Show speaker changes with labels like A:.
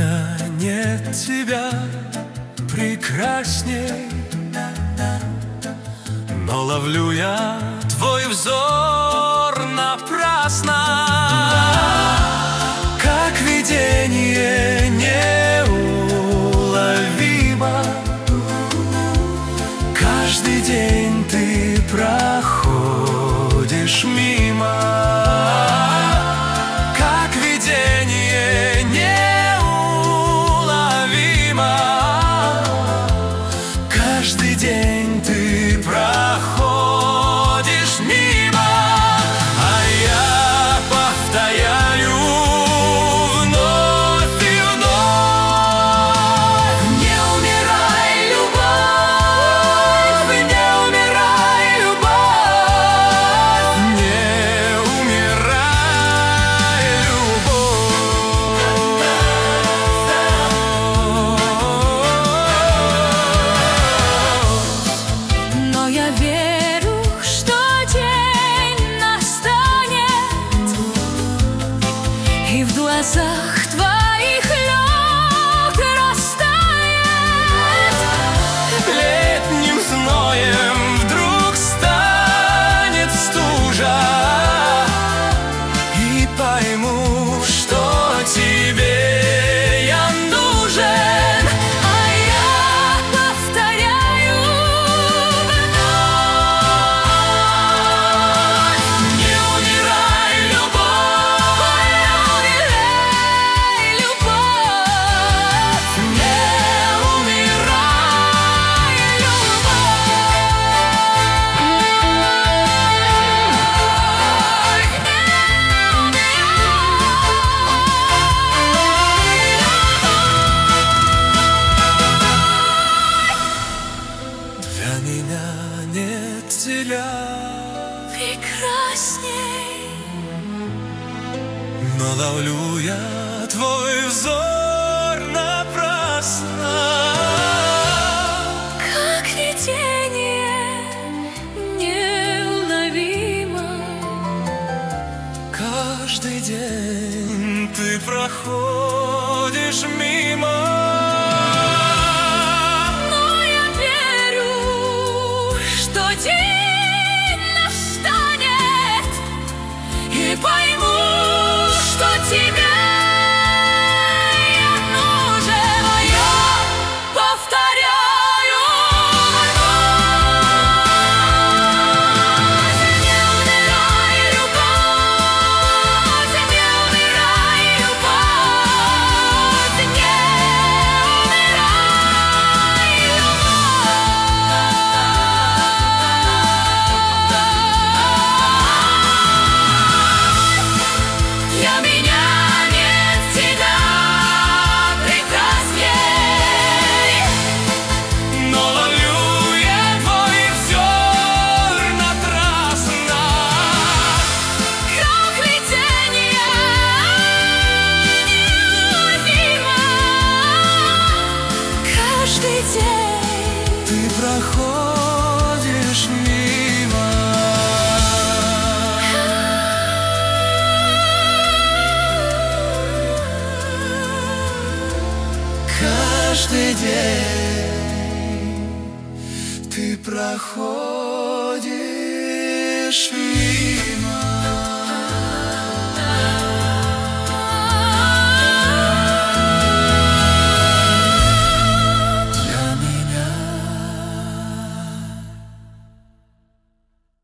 A: меня нет тебя прекрасней. Но ловлю я твой взор.
B: ціля прекрасней,
A: но ловлю я твой взор напрасно.
B: Как видение неуловимо, каждый день
A: ты проходишь мимо. каждый день ты проходишь мимо.